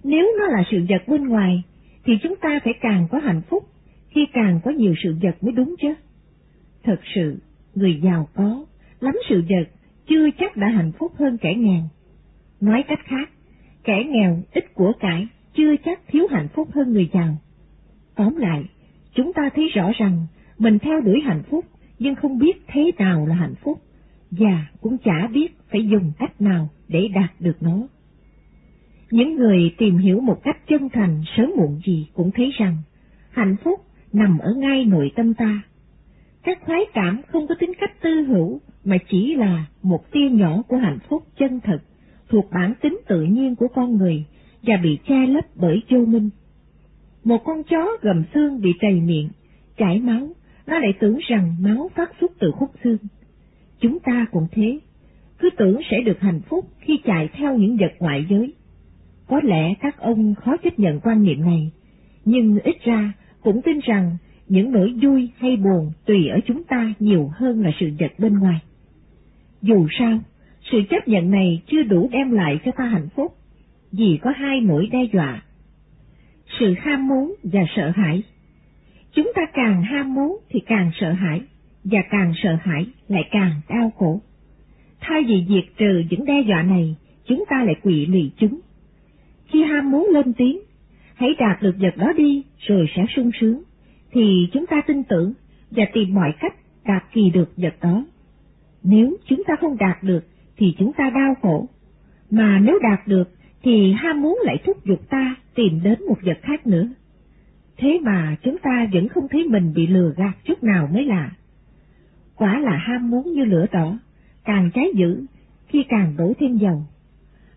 Speaker 1: Nếu nó là sự vật bên ngoài, thì chúng ta phải càng có hạnh phúc khi càng có nhiều sự vật mới đúng chứ. Thật sự, người giàu có, lắm sự vật, chưa chắc đã hạnh phúc hơn kẻ nghèo. Nói cách khác, kẻ nghèo ít của cải, chưa chắc thiếu hạnh phúc hơn người giàu. Tóm lại, chúng ta thấy rõ rằng mình theo đuổi hạnh phúc nhưng không biết thế nào là hạnh phúc, và cũng chả biết phải dùng cách nào để đạt được nó. Những người tìm hiểu một cách chân thành sớm muộn gì cũng thấy rằng hạnh phúc nằm ở ngay nội tâm ta. Các khoái cảm không có tính cách tư hữu mà chỉ là một tia nhỏ của hạnh phúc chân thực thuộc bản tính tự nhiên của con người và bị che lấp bởi vô minh. Một con chó gầm xương bị trầy miệng, chảy máu, nó lại tưởng rằng máu phát xuất từ khúc xương. Chúng ta cũng thế, cứ tưởng sẽ được hạnh phúc khi chạy theo những vật ngoại giới. Có lẽ các ông khó chấp nhận quan niệm này, nhưng ít ra cũng tin rằng những nỗi vui hay buồn tùy ở chúng ta nhiều hơn là sự vật bên ngoài. Dù sao, sự chấp nhận này chưa đủ đem lại cho ta hạnh phúc, vì có hai nỗi đe dọa. Sự ham muốn và sợ hãi. Chúng ta càng ham muốn thì càng sợ hãi, và càng sợ hãi lại càng đau khổ. Thay vì diệt trừ những đe dọa này, chúng ta lại quỵ lì chúng. Khi ham muốn lên tiếng, hãy đạt được vật đó đi rồi sẽ sung sướng, thì chúng ta tin tưởng và tìm mọi cách đạt kỳ được vật đó. Nếu chúng ta không đạt được thì chúng ta đau khổ, mà nếu đạt được thì ham muốn lại thúc giục ta tìm đến một vật khác nữa. Thế mà chúng ta vẫn không thấy mình bị lừa gạt chút nào mới lạ. Quả là ham muốn như lửa đỏ, càng cháy dữ khi càng đổ thêm dầu.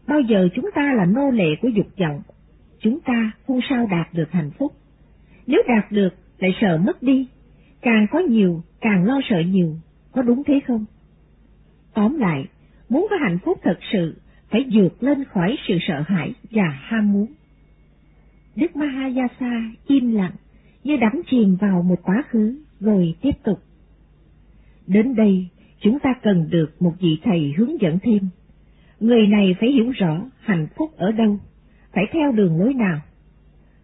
Speaker 1: Bao giờ chúng ta là nô lệ của dục vọng, chúng ta không sao đạt được hạnh phúc. Nếu đạt được lại sợ mất đi, Càng có nhiều, càng lo sợ nhiều, có đúng thế không? Tóm lại, muốn có hạnh phúc thật sự, phải vượt lên khỏi sự sợ hãi và ham muốn. Đức Mahayasa im lặng, như đắm chìm vào một quá khứ, rồi tiếp tục. Đến đây, chúng ta cần được một vị thầy hướng dẫn thêm. Người này phải hiểu rõ hạnh phúc ở đâu, phải theo đường lối nào.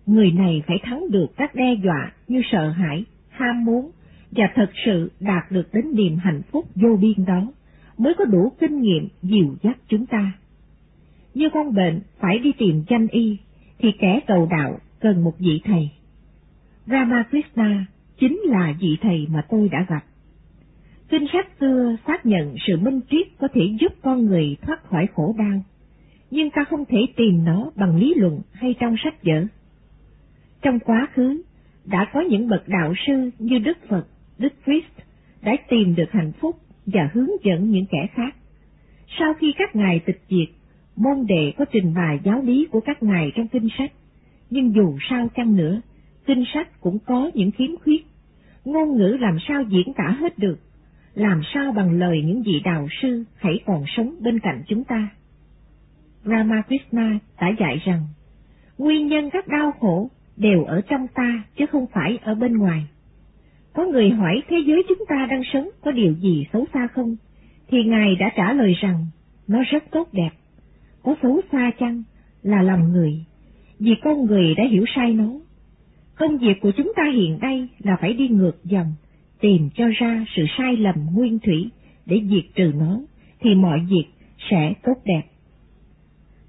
Speaker 1: Người này phải thắng được các đe dọa như sợ hãi, ham muốn và thật sự đạt được đến niềm hạnh phúc vô biên đó, mới có đủ kinh nghiệm dìu dắt chúng ta. Như con bệnh phải đi tìm danh y, thì kẻ cầu đạo cần một vị thầy. Ramakrishna chính là vị thầy mà tôi đã gặp. Kinh sách xưa xác nhận sự minh triết có thể giúp con người thoát khỏi khổ đau, nhưng ta không thể tìm nó bằng lý luận hay trong sách vở. Trong quá khứ, đã có những bậc đạo sư như Đức Phật, Đức Christ đã tìm được hạnh phúc và hướng dẫn những kẻ khác. Sau khi các ngài tịch diệt, môn đệ có trình bày giáo lý của các ngài trong kinh sách, nhưng dù sao chăng nữa, kinh sách cũng có những khiếm khuyết. Ngôn ngữ làm sao diễn tả hết được, làm sao bằng lời những vị đạo sư hãy còn sống bên cạnh chúng ta. Ramakrishna đã dạy rằng, nguyên nhân các đau khổ đều ở trong ta chứ không phải ở bên ngoài. Có người hỏi thế giới chúng ta đang sống có điều gì xấu xa không? Thì Ngài đã trả lời rằng, nó rất tốt đẹp. Có xấu xa chăng? Là lòng người. Vì con người đã hiểu sai nó. Công việc của chúng ta hiện nay là phải đi ngược dòng, tìm cho ra sự sai lầm nguyên thủy để diệt trừ nó, thì mọi việc sẽ tốt đẹp.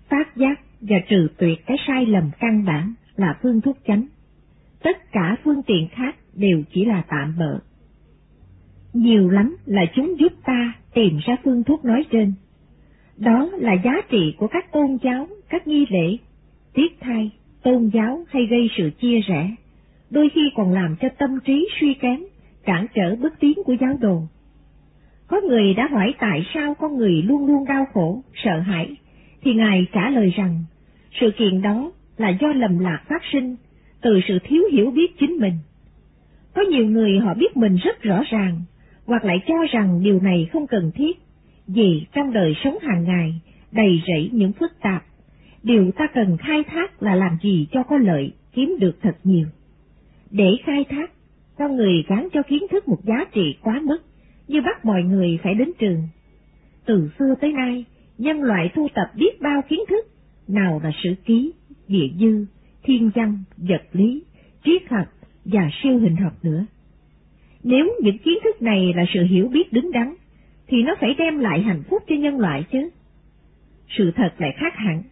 Speaker 1: Phát giác và trừ tuyệt cái sai lầm căn bản là phương thuốc chánh. Tất cả phương tiện khác đều chỉ là tạm bợ. Nhiều lắm là chúng giúp ta tìm ra phương thuốc nói trên. Đó là giá trị của các tôn giáo, các nghi lễ, tiết thai, tôn giáo hay gây sự chia rẽ, đôi khi còn làm cho tâm trí suy kém, cản trở bước tiến của giáo đồ. Có người đã hỏi tại sao con người luôn luôn đau khổ, sợ hãi, thì Ngài trả lời rằng, sự kiện đó là do lầm lạc phát sinh từ sự thiếu hiểu biết chính mình. Có nhiều người họ biết mình rất rõ ràng, hoặc lại cho rằng điều này không cần thiết, vì trong đời sống hàng ngày đầy rẫy những phức tạp. Điều ta cần khai thác là làm gì cho có lợi, kiếm được thật nhiều. Để khai thác, con người gắn cho kiến thức một giá trị quá mức, như bắt mọi người phải đến trường. Từ xưa tới nay, nhân loại thu tập biết bao kiến thức, nào là sử ký, địa dư, thiên văn, vật lý, triết học và siêu hình học nữa. Nếu những kiến thức này là sự hiểu biết đứng đắn, thì nó phải đem lại hạnh phúc cho nhân loại chứ. Sự thật lại khác hẳn.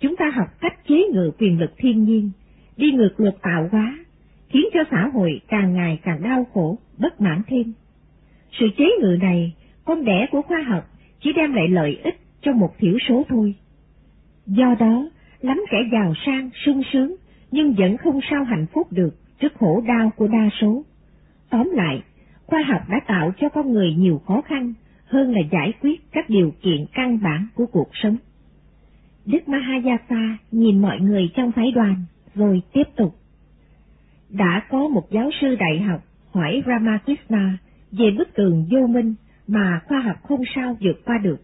Speaker 1: Chúng ta học cách chế ngự quyền lực thiên nhiên, đi ngược luật tạo hóa, khiến cho xã hội càng ngày càng đau khổ, bất mãn thêm. Sự chế ngự này, con đẻ của khoa học chỉ đem lại lợi ích cho một thiểu số thôi. Do đó, lắm kẻ giàu sang, sung sướng, nhưng vẫn không sao hạnh phúc được trước khổ đau của đa số. Tóm lại, khoa học đã tạo cho con người nhiều khó khăn hơn là giải quyết các điều kiện căn bản của cuộc sống. Đức Mahayasa nhìn mọi người trong phái đoàn, rồi tiếp tục. Đã có một giáo sư đại học hỏi Ramakrishna về bức tường vô minh mà khoa học không sao vượt qua được.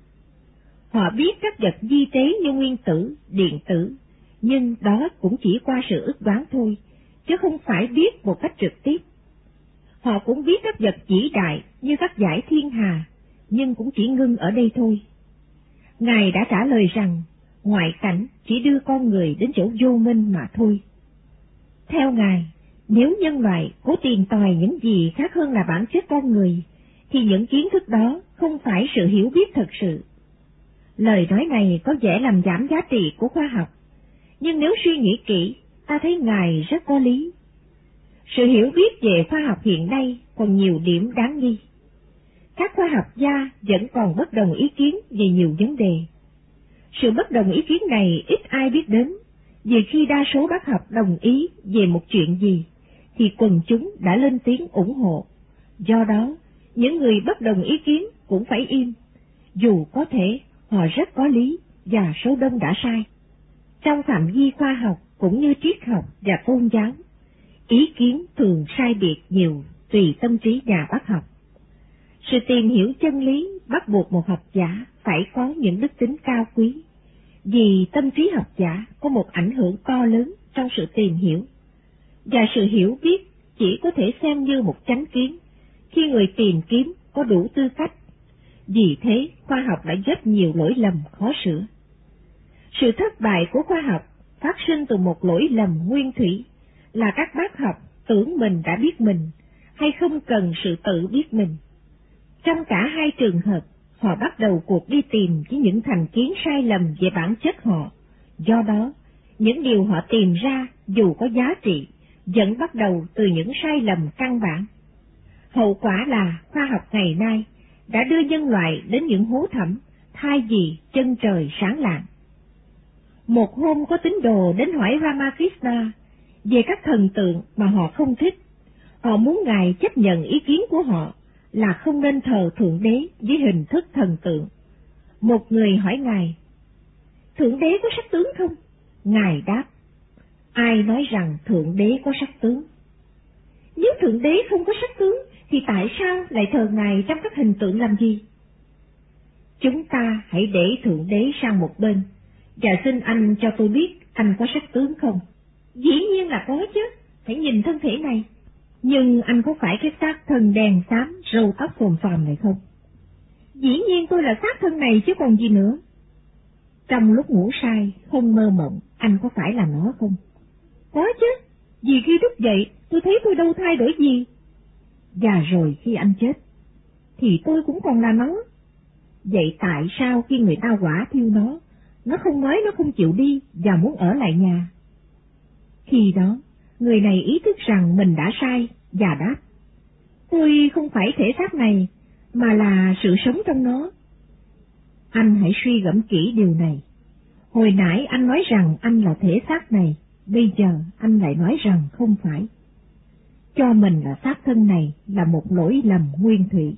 Speaker 1: Họ biết các vật di tế như nguyên tử, điện tử, nhưng đó cũng chỉ qua sự ước đoán thôi, chứ không phải biết một cách trực tiếp. Họ cũng biết các vật chỉ đại như các giải thiên hà, nhưng cũng chỉ ngưng ở đây thôi. Ngài đã trả lời rằng, ngoại cảnh chỉ đưa con người đến chỗ vô minh mà thôi. Theo Ngài, nếu nhân loại cố tìm tòi những gì khác hơn là bản chất con người, thì những kiến thức đó không phải sự hiểu biết thật sự. Lời nói này có vẻ làm giảm giá trị của khoa học, nhưng nếu suy nghĩ kỹ, ta thấy Ngài rất có lý. Sự hiểu biết về khoa học hiện nay còn nhiều điểm đáng nghi. Các khoa học gia vẫn còn bất đồng ý kiến về nhiều vấn đề. Sự bất đồng ý kiến này ít ai biết đến, vì khi đa số bác học đồng ý về một chuyện gì, thì quần chúng đã lên tiếng ủng hộ. Do đó, những người bất đồng ý kiến cũng phải im, dù có thể họ rất có lý và số đông đã sai. Trong phạm vi khoa học cũng như triết học và tôn giáo, ý kiến thường sai biệt nhiều tùy tâm trí nhà bác học. Sự tìm hiểu chân lý bắt buộc một học giả phải có những đức tính cao quý, vì tâm trí học giả có một ảnh hưởng to lớn trong sự tìm hiểu, và sự hiểu biết chỉ có thể xem như một chánh kiến khi người tìm kiếm có đủ tư cách. Vì thế, khoa học đã rất nhiều lỗi lầm khó sửa. Sự thất bại của khoa học phát sinh từ một lỗi lầm nguyên thủy là các bác học tưởng mình đã biết mình hay không cần sự tự biết mình. Trong cả hai trường hợp, họ bắt đầu cuộc đi tìm với những thành kiến sai lầm về bản chất họ. Do đó, những điều họ tìm ra dù có giá trị, vẫn bắt đầu từ những sai lầm căn bản. Hậu quả là khoa học ngày nay đã đưa nhân loại đến những hố thẳm thay vì chân trời sáng lạng. Một hôm có tín đồ đến hỏi Ramakrishna về các thần tượng mà họ không thích. Họ muốn Ngài chấp nhận ý kiến của họ là không nên thờ Thượng Đế với hình thức thần tượng. Một người hỏi Ngài, Thượng Đế có sắc tướng không? Ngài đáp, ai nói rằng Thượng Đế có sắc tướng? Nếu Thượng Đế không có sắc tướng, thì tại sao lại thờ Ngài trong các hình tượng làm gì? Chúng ta hãy để Thượng Đế sang một bên, và xin anh cho tôi biết anh có sắc tướng không? Dĩ nhiên là có chứ, hãy nhìn thân thể này. Nhưng anh có phải cái xác thân đèn xám, râu tóc phồm phòm này không? Dĩ nhiên tôi là xác thân này chứ còn gì nữa. Trong lúc ngủ say, không mơ mộng, anh có phải là nó không? Có chứ, vì khi thức dậy, tôi thấy tôi đâu thay đổi gì. Và rồi khi anh chết, thì tôi cũng còn là nó. Vậy tại sao khi người ta quả thiêu nó, nó không nói nó không chịu đi và muốn ở lại nhà? Khi đó, người này ý thức rằng mình đã sai và đáp. Tôi không phải thể xác này, mà là sự sống trong nó. Anh hãy suy gẫm kỹ điều này. Hồi nãy anh nói rằng anh là thể xác này, bây giờ anh lại nói rằng không phải. Cho mình là xác thân này là một lỗi lầm nguyên thủy.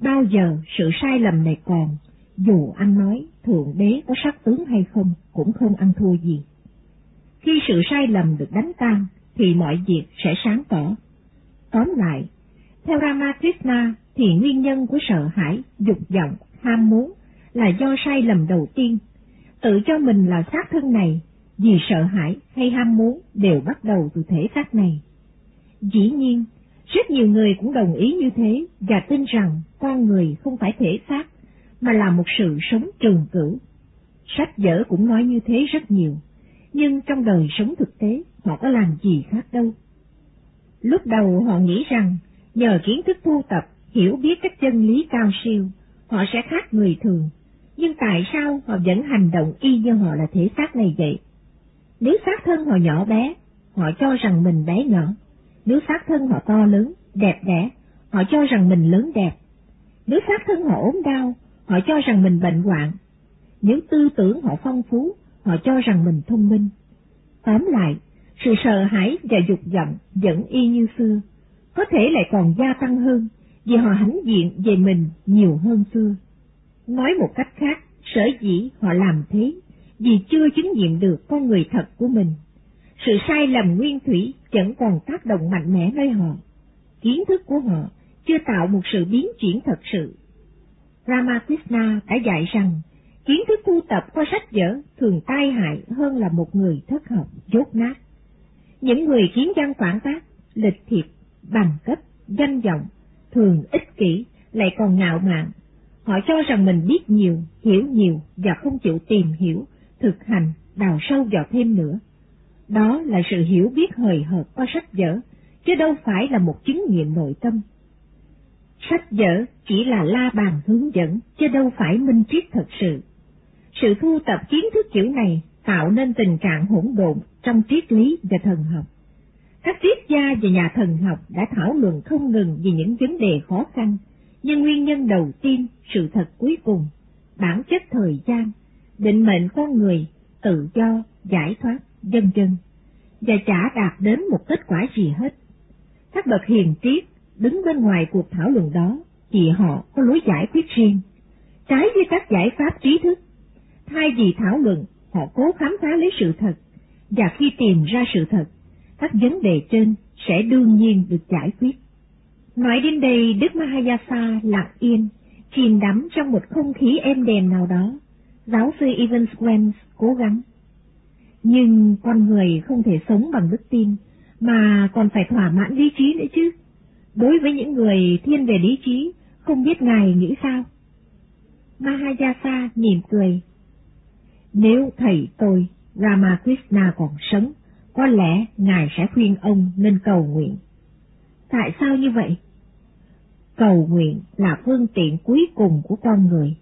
Speaker 1: Bao giờ sự sai lầm này còn, dù anh nói Thượng Đế có sắc tướng hay không cũng không ăn thua gì. Khi sự sai lầm được đánh tan, thì mọi việc sẽ sáng tỏ. Tóm lại, theo Ramakrishna thì nguyên nhân của sợ hãi, dục vọng, ham muốn là do sai lầm đầu tiên. Tự cho mình là xác thân này, vì sợ hãi hay ham muốn đều bắt đầu từ thể xác này. Dĩ nhiên, rất nhiều người cũng đồng ý như thế và tin rằng con người không phải thể xác, mà là một sự sống trường cửu. Sách vở cũng nói như thế rất nhiều nhưng trong đời sống thực tế họ có làm gì khác đâu. Lúc đầu họ nghĩ rằng nhờ kiến thức thu tập, hiểu biết các chân lý cao siêu, họ sẽ khác người thường, nhưng tại sao họ vẫn hành động y như họ là thể xác này vậy? Nếu xác thân họ nhỏ bé, họ cho rằng mình bé nhỏ. Nếu xác thân họ to lớn, đẹp đẽ, họ cho rằng mình lớn đẹp. Nếu xác thân họ ốm đau, họ cho rằng mình bệnh hoạn. Nếu tư tưởng họ phong phú, họ cho rằng mình thông minh. Tóm lại, sự sợ hãi và dục vọng vẫn y như xưa, có thể lại còn gia tăng hơn vì họ hãnh diện về mình nhiều hơn xưa. Nói một cách khác, sở dĩ họ làm thế vì chưa chứng nghiệm được con người thật của mình. Sự sai lầm nguyên thủy vẫn còn tác động mạnh mẽ nơi họ. Kiến thức của họ chưa tạo một sự biến chuyển thật sự. Ramakrishna đã dạy rằng Kiến thức tu tập qua sách vở thường tai hại hơn là một người thất học, dốt nát. Những người kiến văn phản tác, lịch thiệp, bằng cấp, danh vọng, thường ích kỷ, lại còn ngạo mạn. Họ cho rằng mình biết nhiều, hiểu nhiều và không chịu tìm hiểu, thực hành, đào sâu vào thêm nữa. Đó là sự hiểu biết hời hợt qua sách vở, chứ đâu phải là một chứng nghiệm nội tâm. Sách vở chỉ là la bàn hướng dẫn, chứ đâu phải minh triết thật sự. Sự thu tập kiến thức kiểu này tạo nên tình trạng hỗn độn trong triết lý và thần học. Các triết gia và nhà thần học đã thảo luận không ngừng về những vấn đề khó khăn, nhưng nguyên nhân đầu tiên, sự thật cuối cùng, bản chất thời gian, định mệnh con người, tự do, giải thoát, dân dân, và chả đạt đến một kết quả gì hết. Các bậc hiền triết đứng bên ngoài cuộc thảo luận đó, vì họ có lối giải quyết riêng, trái với các giải pháp trí thức Thay vì thảo luận, họ cố khám phá lấy sự thật, và khi tìm ra sự thật, các vấn đề trên sẽ đương nhiên được giải quyết. Nói đến đây, Đức Mahayasa lặng yên, chìm đắm trong một không khí êm đềm nào đó. Giáo sư Evans Wenz cố gắng. Nhưng con người không thể sống bằng đức tin, mà còn phải thỏa mãn lý trí nữa chứ. Đối với những người thiên về lý trí, không biết Ngài nghĩ sao? Mahayasa mỉm cười. Nếu thầy tôi, Ramakrishna còn sống, có lẽ Ngài sẽ khuyên ông nên cầu nguyện. Tại sao như vậy? Cầu nguyện là phương tiện cuối cùng của con người.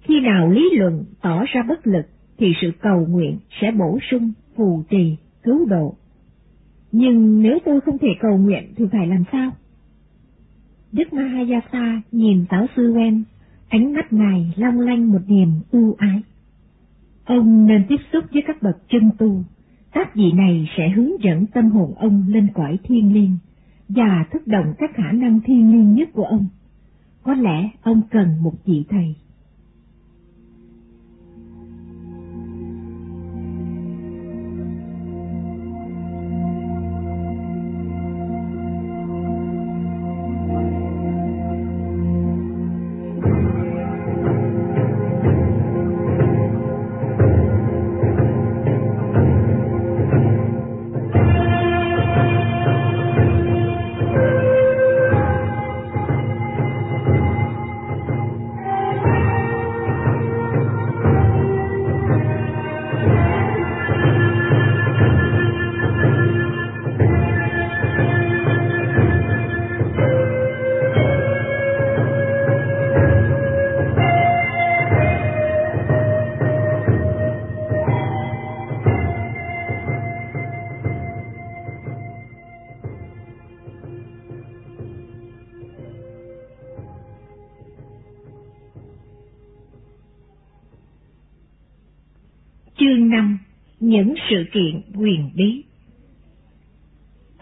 Speaker 1: Khi nào lý luận tỏ ra bất lực, thì sự cầu nguyện sẽ bổ sung, phù trì, cứu độ. Nhưng nếu tôi không thể cầu nguyện thì phải làm sao? Đức Mahayasa nhìn giáo sư Wen, ánh mắt ngài long lanh một niềm ưu ái. Ông nên tiếp xúc với các bậc chân tu, các vị này sẽ hướng dẫn tâm hồn ông lên cõi thiên liêng và thức động các khả năng thiên liêng nhất của ông. Có lẽ ông cần một vị thầy. Sự kiện quyền bí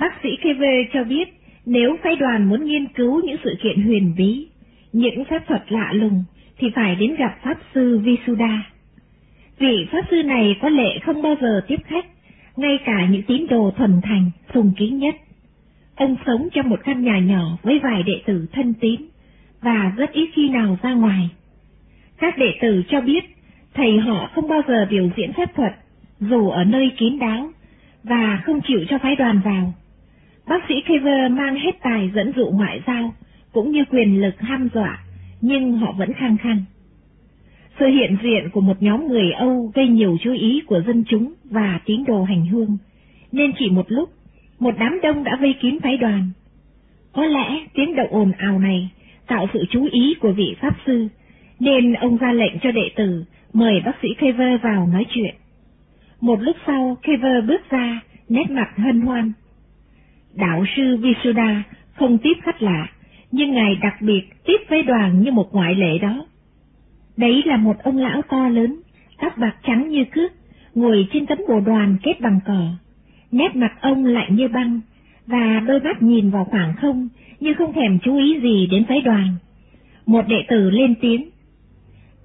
Speaker 1: Bác sĩ KV cho biết nếu phái đoàn muốn nghiên cứu những sự kiện huyền bí, những phép thuật lạ lùng, thì phải đến gặp Pháp Sư Visuda. Vị Pháp Sư này có lệ không bao giờ tiếp khách, ngay cả những tín đồ thuần thành, sùng kính nhất. Ông sống trong một căn nhà nhỏ với vài đệ tử thân tín, và rất ít khi nào ra ngoài. Các đệ tử cho biết thầy họ không bao giờ biểu diễn phép thuật, dù ở nơi kín đáo, và không chịu cho phái đoàn vào. Bác sĩ Kever mang hết tài dẫn dụ ngoại giao, cũng như quyền lực ham dọa, nhưng họ vẫn khăng khăng. Sự hiện diện của một nhóm người Âu gây nhiều chú ý của dân chúng và tín đồ hành hương, nên chỉ một lúc, một đám đông đã vây kín phái đoàn. Có lẽ tiếng động ồn ào này tạo sự chú ý của vị Pháp Sư, nên ông ra lệnh cho đệ tử mời bác sĩ Kever vào nói chuyện. Một lúc sau, Kever bước ra, nét mặt hân hoan. Đạo sư Visuda không tiếp khách lạ, nhưng ngài đặc biệt tiếp với đoàn như một ngoại lệ đó. Đấy là một ông lão to lớn, tóc bạc trắng như cước, ngồi trên tấm bồ đoàn kết bằng cỏ. Nét mặt ông lạnh như băng, và đôi mắt nhìn vào khoảng không, như không thèm chú ý gì đến phái đoàn. Một đệ tử lên tiếng.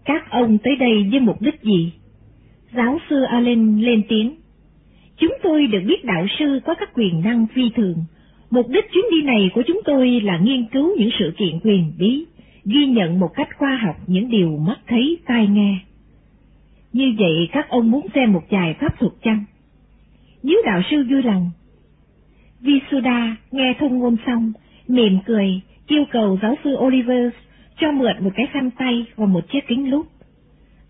Speaker 1: Các ông tới đây với mục đích gì? Giáo sư Allen lên tiếng. Chúng tôi được biết đạo sư có các quyền năng phi thường. Mục đích chuyến đi này của chúng tôi là nghiên cứu những sự kiện quyền bí, ghi nhận một cách khoa học những điều mắt thấy tai nghe. Như vậy các ông muốn xem một vài pháp thuật chăng? Nếu đạo sư vui lòng. Visuda nghe thông ngôn xong, mỉm cười, yêu cầu giáo sư Oliver cho mượn một cái khăn tay và một chiếc kính lúp.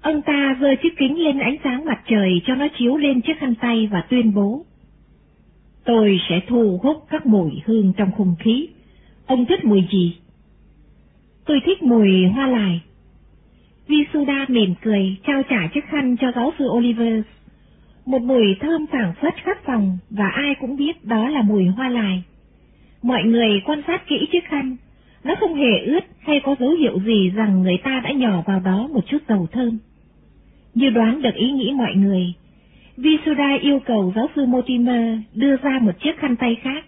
Speaker 1: Ông ta giơ chiếc kính lên ánh sáng mặt trời cho nó chiếu lên chiếc khăn tay và tuyên bố. Tôi sẽ thu hút các mùi hương trong không khí. Ông thích mùi gì? Tôi thích mùi hoa lài. Visuda mỉm cười, trao trả chiếc khăn cho giáo sư Oliver. Một mùi thơm phảng phất khắp phòng và ai cũng biết đó là mùi hoa lài. Mọi người quan sát kỹ chiếc khăn, nó không hề ướt hay có dấu hiệu gì rằng người ta đã nhỏ vào đó một chút dầu thơm. Như đoán được ý nghĩ mọi người, Visuda yêu cầu giáo sư Mortimer đưa ra một chiếc khăn tay khác.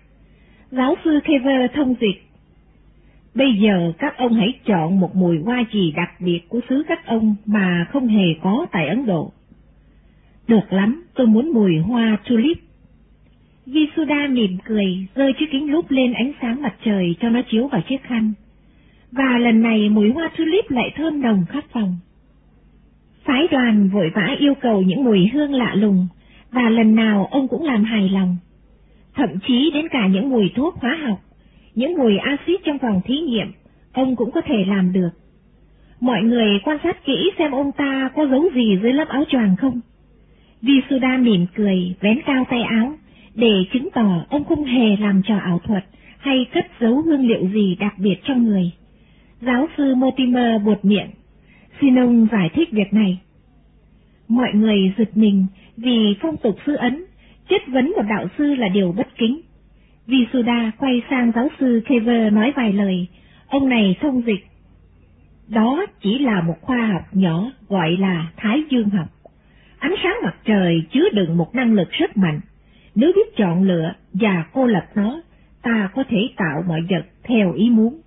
Speaker 1: Giáo sư Kever thông dịch. Bây giờ các ông hãy chọn một mùi hoa gì đặc biệt của xứ các ông mà không hề có tại Ấn Độ. Được lắm, tôi muốn mùi hoa tulip. Visuda mỉm cười, rơi chiếc kính lúp lên ánh sáng mặt trời cho nó chiếu vào chiếc khăn. Và lần này mùi hoa tulip lại thơm nồng khắp phòng. Phái đoàn vội vã yêu cầu những mùi hương lạ lùng, và lần nào ông cũng làm hài lòng. Thậm chí đến cả những mùi thuốc hóa học, những mùi axit trong phòng thí nghiệm, ông cũng có thể làm được. Mọi người quan sát kỹ xem ông ta có giấu gì dưới lớp áo choàng không. Visuda mỉm cười, vén cao tay áo, để chứng tỏ ông không hề làm trò ảo thuật hay cất giấu hương liệu gì đặc biệt trong người. Giáo sư Mortimer buột miệng, xin ông giải thích việc này. Mọi người giật mình vì phong tục sư ấn, chất vấn một đạo sư là điều bất kính. Visuda quay sang giáo sư Kever nói vài lời, ông này thông dịch. Đó chỉ là một khoa học nhỏ gọi là Thái Dương học. Ánh sáng mặt trời chứa đựng một năng lực rất mạnh. Nếu biết chọn lựa và cô lập nó, ta có thể tạo mọi vật theo ý muốn.